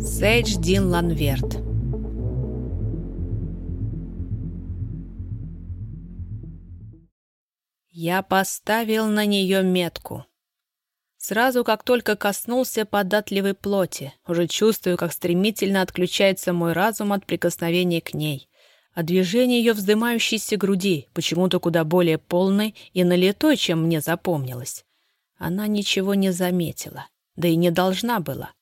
Сейдж Дин Ланверт Я поставил на нее метку. Сразу, как только коснулся податливой плоти, уже чувствую, как стремительно отключается мой разум от прикосновения к ней, а движение ее вздымающейся груди почему-то куда более полной и налитой, чем мне запомнилось. Она ничего не заметила, да и не должна была.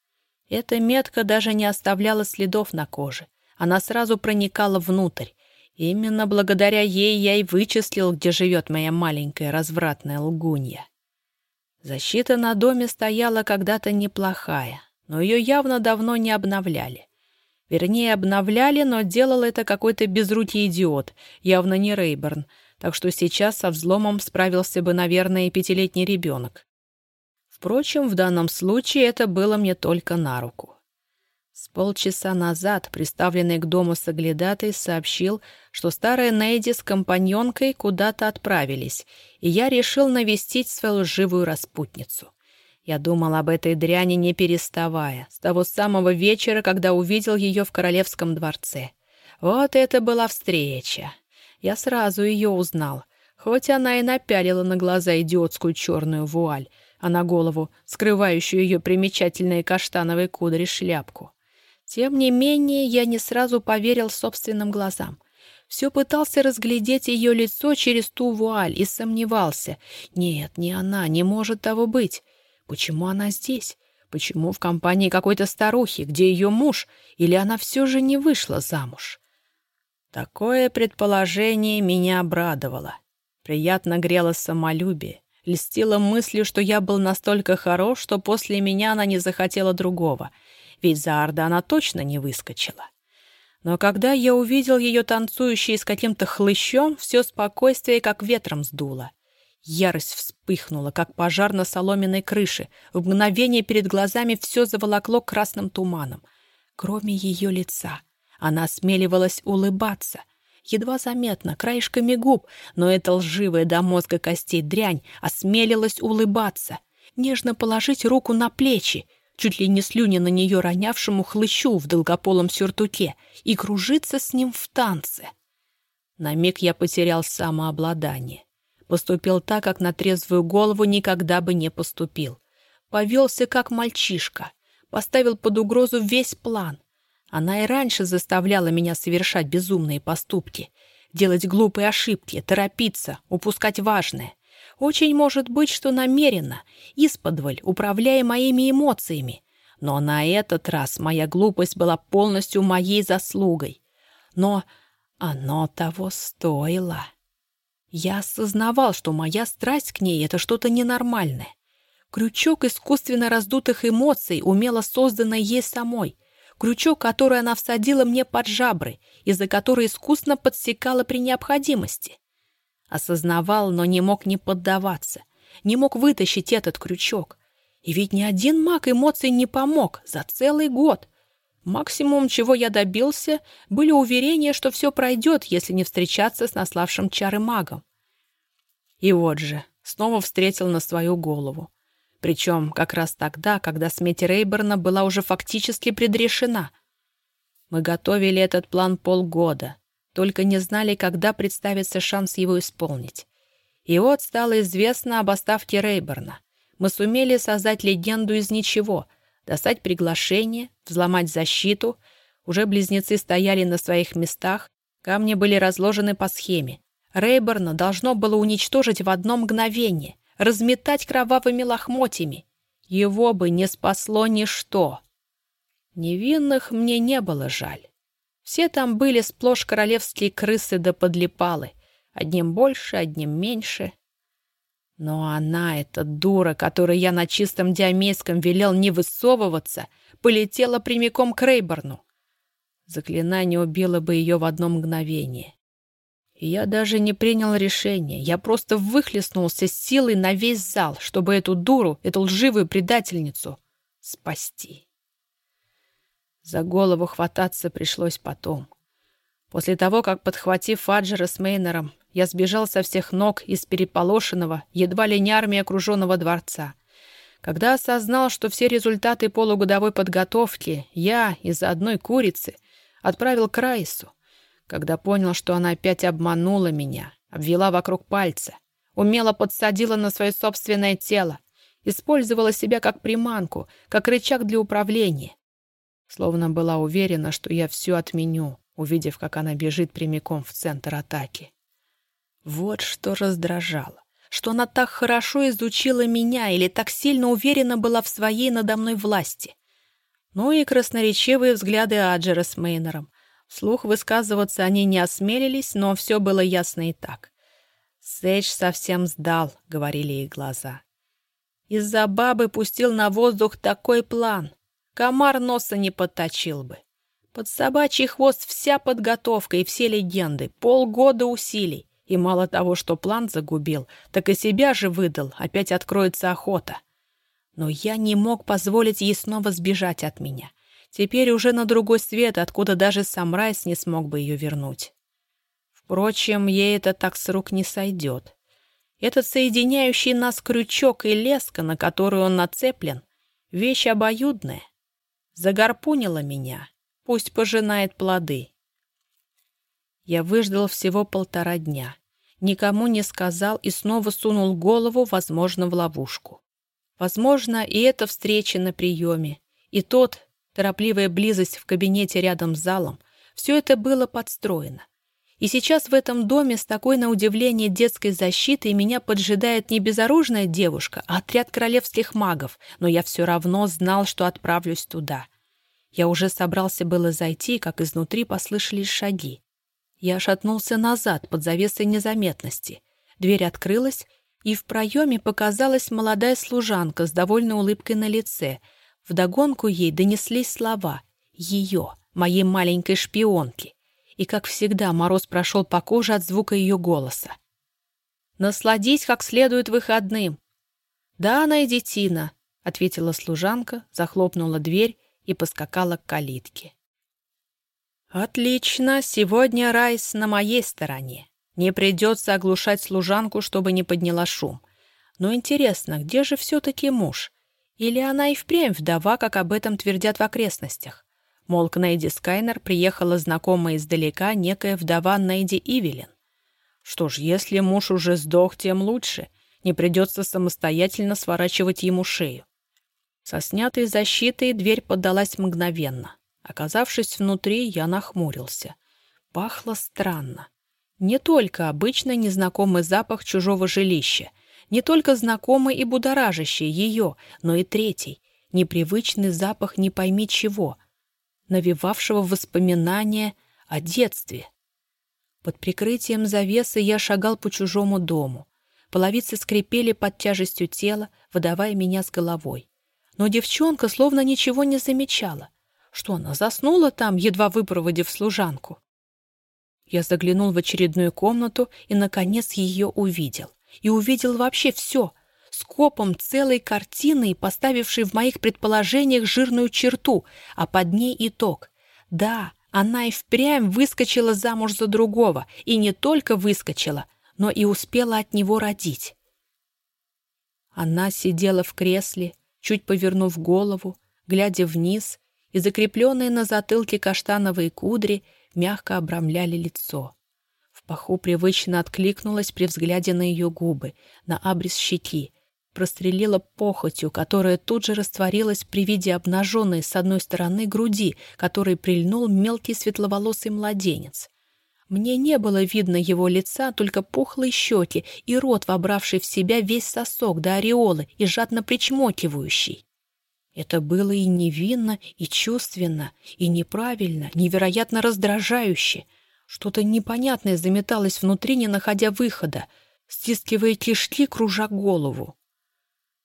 Эта метка даже не оставляла следов на коже. Она сразу проникала внутрь. Именно благодаря ей я и вычислил, где живет моя маленькая развратная лгунья. Защита на доме стояла когда-то неплохая, но ее явно давно не обновляли. Вернее, обновляли, но делал это какой-то безрукий идиот, явно не Рейберн, так что сейчас со взломом справился бы, наверное, и пятилетний ребенок. Впрочем, в данном случае это было мне только на руку. С полчаса назад приставленный к дому соглядатой сообщил, что старая Нейди с компаньонкой куда-то отправились, и я решил навестить свою живую распутницу. Я думал об этой дряни не переставая, с того самого вечера, когда увидел ее в королевском дворце. Вот это была встреча. Я сразу ее узнал, хоть она и напялила на глаза идиотскую черную вуаль, а на голову, скрывающую ее примечательные каштановые кудри, шляпку. Тем не менее, я не сразу поверил собственным глазам. Все пытался разглядеть ее лицо через ту вуаль и сомневался. Нет, не она, не может того быть. Почему она здесь? Почему в компании какой-то старухи, где ее муж, или она все же не вышла замуж? Такое предположение меня обрадовало. Приятно грело самолюбие. Льстила мыслью, что я был настолько хорош, что после меня она не захотела другого, ведь за Арда она точно не выскочила. Но когда я увидел ее танцующей с каким-то хлыщом, все спокойствие как ветром сдуло. Ярость вспыхнула, как пожар на соломенной крыше. В мгновение перед глазами все заволокло красным туманом. Кроме ее лица. Она осмеливалась улыбаться — едва заметно, краешками губ, но эта лживая до мозга костей дрянь осмелилась улыбаться, нежно положить руку на плечи, чуть ли не слюни на нее ронявшему хлыщу в долгополом сюртуке и кружиться с ним в танце. На миг я потерял самообладание. Поступил так, как на трезвую голову никогда бы не поступил. Повелся, как мальчишка. Поставил под угрозу весь план. Она и раньше заставляла меня совершать безумные поступки, делать глупые ошибки, торопиться, упускать важное. Очень может быть, что намеренно, исподволь, управляя моими эмоциями. Но на этот раз моя глупость была полностью моей заслугой. Но оно того стоило. Я осознавал, что моя страсть к ней — это что-то ненормальное. Крючок искусственно раздутых эмоций, умело созданный ей самой, крючок, который она всадила мне под жабры, из-за которой искусно подсекала при необходимости. Осознавал, но не мог не поддаваться, не мог вытащить этот крючок. И ведь ни один маг эмоций не помог за целый год. Максимум, чего я добился, были уверения, что все пройдет, если не встречаться с наславшим чары магом. И вот же, снова встретил на свою голову. Причем как раз тогда, когда смерть Рейберна была уже фактически предрешена. Мы готовили этот план полгода, только не знали, когда представится шанс его исполнить. И вот стало известно об оставке Рейберна. Мы сумели создать легенду из ничего, достать приглашение, взломать защиту. Уже близнецы стояли на своих местах, камни были разложены по схеме. Рейберна должно было уничтожить в одно мгновение разметать кровавыми лохмотьями. Его бы не спасло ничто. Невинных мне не было жаль. Все там были сплошь королевские крысы да подлипалы. Одним больше, одним меньше. Но она, эта дура, которой я на чистом диамейском велел не высовываться, полетела прямиком к Рейборну. Заклинание убило бы ее в одно мгновение. Я даже не принял решения. Я просто выхлестнулся с силой на весь зал, чтобы эту дуру, эту лживую предательницу спасти. За голову хвататься пришлось потом. После того, как, подхватив Фаджера с Мейнером, я сбежал со всех ног из переполошенного, едва ли не армии окруженного дворца. Когда осознал, что все результаты полугодовой подготовки я из-за одной курицы отправил к Райсу, когда понял, что она опять обманула меня, обвела вокруг пальца, умело подсадила на свое собственное тело, использовала себя как приманку, как рычаг для управления. Словно была уверена, что я все отменю, увидев, как она бежит прямиком в центр атаки. Вот что раздражало что она так хорошо изучила меня или так сильно уверена была в своей надо мной власти. Ну и красноречивые взгляды Аджера с Мейнером. Вслух высказываться они не осмелились, но все было ясно и так. «Сэдж совсем сдал», — говорили их глаза. Из-за бабы пустил на воздух такой план. Комар носа не подточил бы. Под собачий хвост вся подготовка и все легенды, полгода усилий. И мало того, что план загубил, так и себя же выдал, опять откроется охота. Но я не мог позволить ей снова сбежать от меня. Теперь уже на другой свет, откуда даже сам Райс не смог бы ее вернуть. Впрочем, ей это так с рук не сойдет. Этот соединяющий нас крючок и леска, на которую он нацеплен, вещь обоюдная. Загорпунила меня. Пусть пожинает плоды. Я выждал всего полтора дня никому не сказал и снова сунул голову, возможно, в ловушку. Возможно, и эта встреча на приеме, и тот, торопливая близость в кабинете рядом с залом, все это было подстроено. И сейчас в этом доме с такой на удивление детской защитой меня поджидает не безоружная девушка, а отряд королевских магов, но я все равно знал, что отправлюсь туда. Я уже собрался было зайти, как изнутри послышались шаги. Я шатнулся назад под завесой незаметности. Дверь открылась, и в проеме показалась молодая служанка с довольной улыбкой на лице. Вдогонку ей донеслись слова «Ее, моей маленькой шпионки». И, как всегда, мороз прошел по коже от звука ее голоса. «Насладись как следует выходным». «Да, она и детина», — ответила служанка, захлопнула дверь и поскакала к калитке. «Отлично, сегодня Райс на моей стороне. Не придется оглушать служанку, чтобы не подняла шум. Но интересно, где же все-таки муж? Или она и впрямь вдова, как об этом твердят в окрестностях? Мол, к Нейди Скайнер приехала знакомая издалека некая вдова Нейди Ивелин. Что ж, если муж уже сдох, тем лучше. Не придется самостоятельно сворачивать ему шею. Со снятой защитой дверь поддалась мгновенно. Оказавшись внутри, я нахмурился. Пахло странно. Не только обычный незнакомый запах чужого жилища, не только знакомый и будоражащий ее, но и третий, непривычный запах не пойми чего, навевавшего воспоминания о детстве. Под прикрытием завесы я шагал по чужому дому. Половицы скрипели под тяжестью тела, выдавая меня с головой. Но девчонка словно ничего не замечала. Что она заснула там, едва выпроводив служанку? Я заглянул в очередную комнату и, наконец, ее увидел. И увидел вообще все, скопом целой картины, поставившей в моих предположениях жирную черту, а под ней итог. Да, она и впрямь выскочила замуж за другого, и не только выскочила, но и успела от него родить. Она сидела в кресле, чуть повернув голову, глядя вниз, и закрепленные на затылке каштановые кудри мягко обрамляли лицо. Паху привычно откликнулась при взгляде на ее губы, на абрис щеки, прострелила похотью, которая тут же растворилась при виде обнаженной с одной стороны груди, которой прильнул мелкий светловолосый младенец. Мне не было видно его лица, только пухлые щеки и рот, вобравший в себя весь сосок до ореолы и жадно причмокивающий. Это было и невинно, и чувственно, и неправильно, невероятно раздражающе. Что-то непонятное заметалось внутри, не находя выхода, стискивая кишки, кружа голову.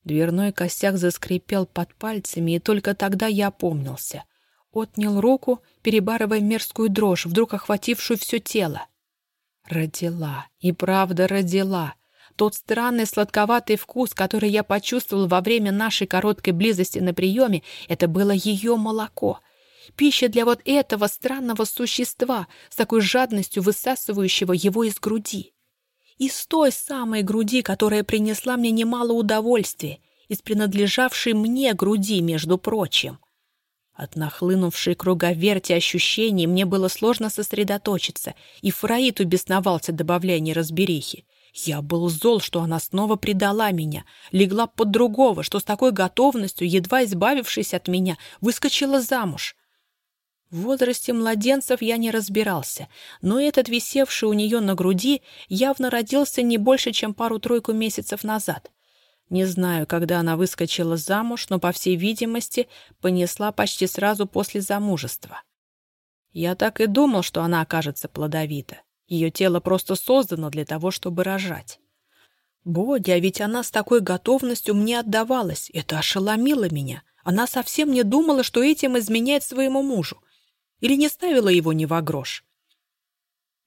Дверной косяк заскрипел под пальцами, и только тогда я опомнился. Отнял руку, перебарывая мерзкую дрожь, вдруг охватившую все тело. Родила, и правда родила — тот странный сладковатый вкус, который я почувствовал во время нашей короткой близости на приеме, это было ее молоко. Пища для вот этого странного существа, с такой жадностью высасывающего его из груди. Из той самой груди, которая принесла мне немало удовольствия, из принадлежавшей мне груди, между прочим. От нахлынувшей круговерти ощущений мне было сложно сосредоточиться, и Фраид убесновался, добавляя неразберихи. Я был зол, что она снова предала меня, легла под другого, что с такой готовностью, едва избавившись от меня, выскочила замуж. В возрасте младенцев я не разбирался, но этот, висевший у нее на груди, явно родился не больше, чем пару-тройку месяцев назад. Не знаю, когда она выскочила замуж, но, по всей видимости, понесла почти сразу после замужества. Я так и думал, что она окажется плодовита. Ее тело просто создано для того, чтобы рожать. Бодя, а ведь она с такой готовностью мне отдавалась. Это ошеломило меня. Она совсем не думала, что этим изменяет своему мужу. Или не ставила его ни во грош.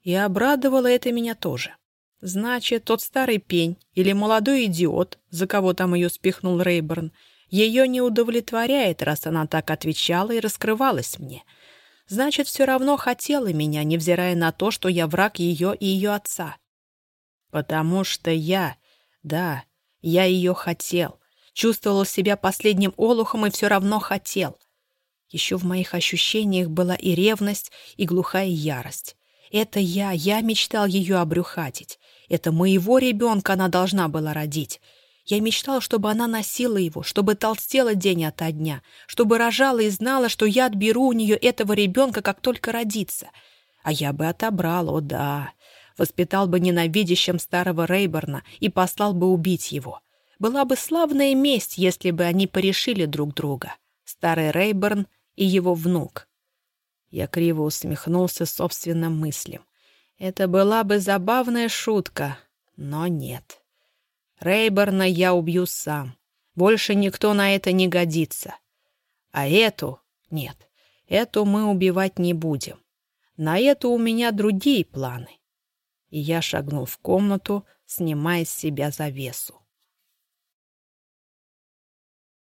И обрадовало это меня тоже. Значит, тот старый пень или молодой идиот, за кого там ее спихнул Рейберн, ее не удовлетворяет, раз она так отвечала и раскрывалась мне. Значит, все равно хотела меня, невзирая на то, что я враг ее и ее отца. Потому что я, да, я ее хотел, чувствовал себя последним олухом и все равно хотел. Еще в моих ощущениях была и ревность, и глухая ярость. Это я, я мечтал ее обрюхатить. Это моего ребенка она должна была родить. Я мечтал, чтобы она носила его, чтобы толстела день ото дня, чтобы рожала и знала, что я отберу у нее этого ребенка, как только родится. А я бы отобрал, о да. Воспитал бы ненавидящим старого Рейборна и послал бы убить его. Была бы славная месть, если бы они порешили друг друга. Старый Рейборн и его внук. Я криво усмехнулся собственным мыслям. Это была бы забавная шутка, но нет. Рейборна я убью сам. Больше никто на это не годится. А эту — нет, эту мы убивать не будем. На эту у меня другие планы. И я шагнул в комнату, снимая с себя завесу.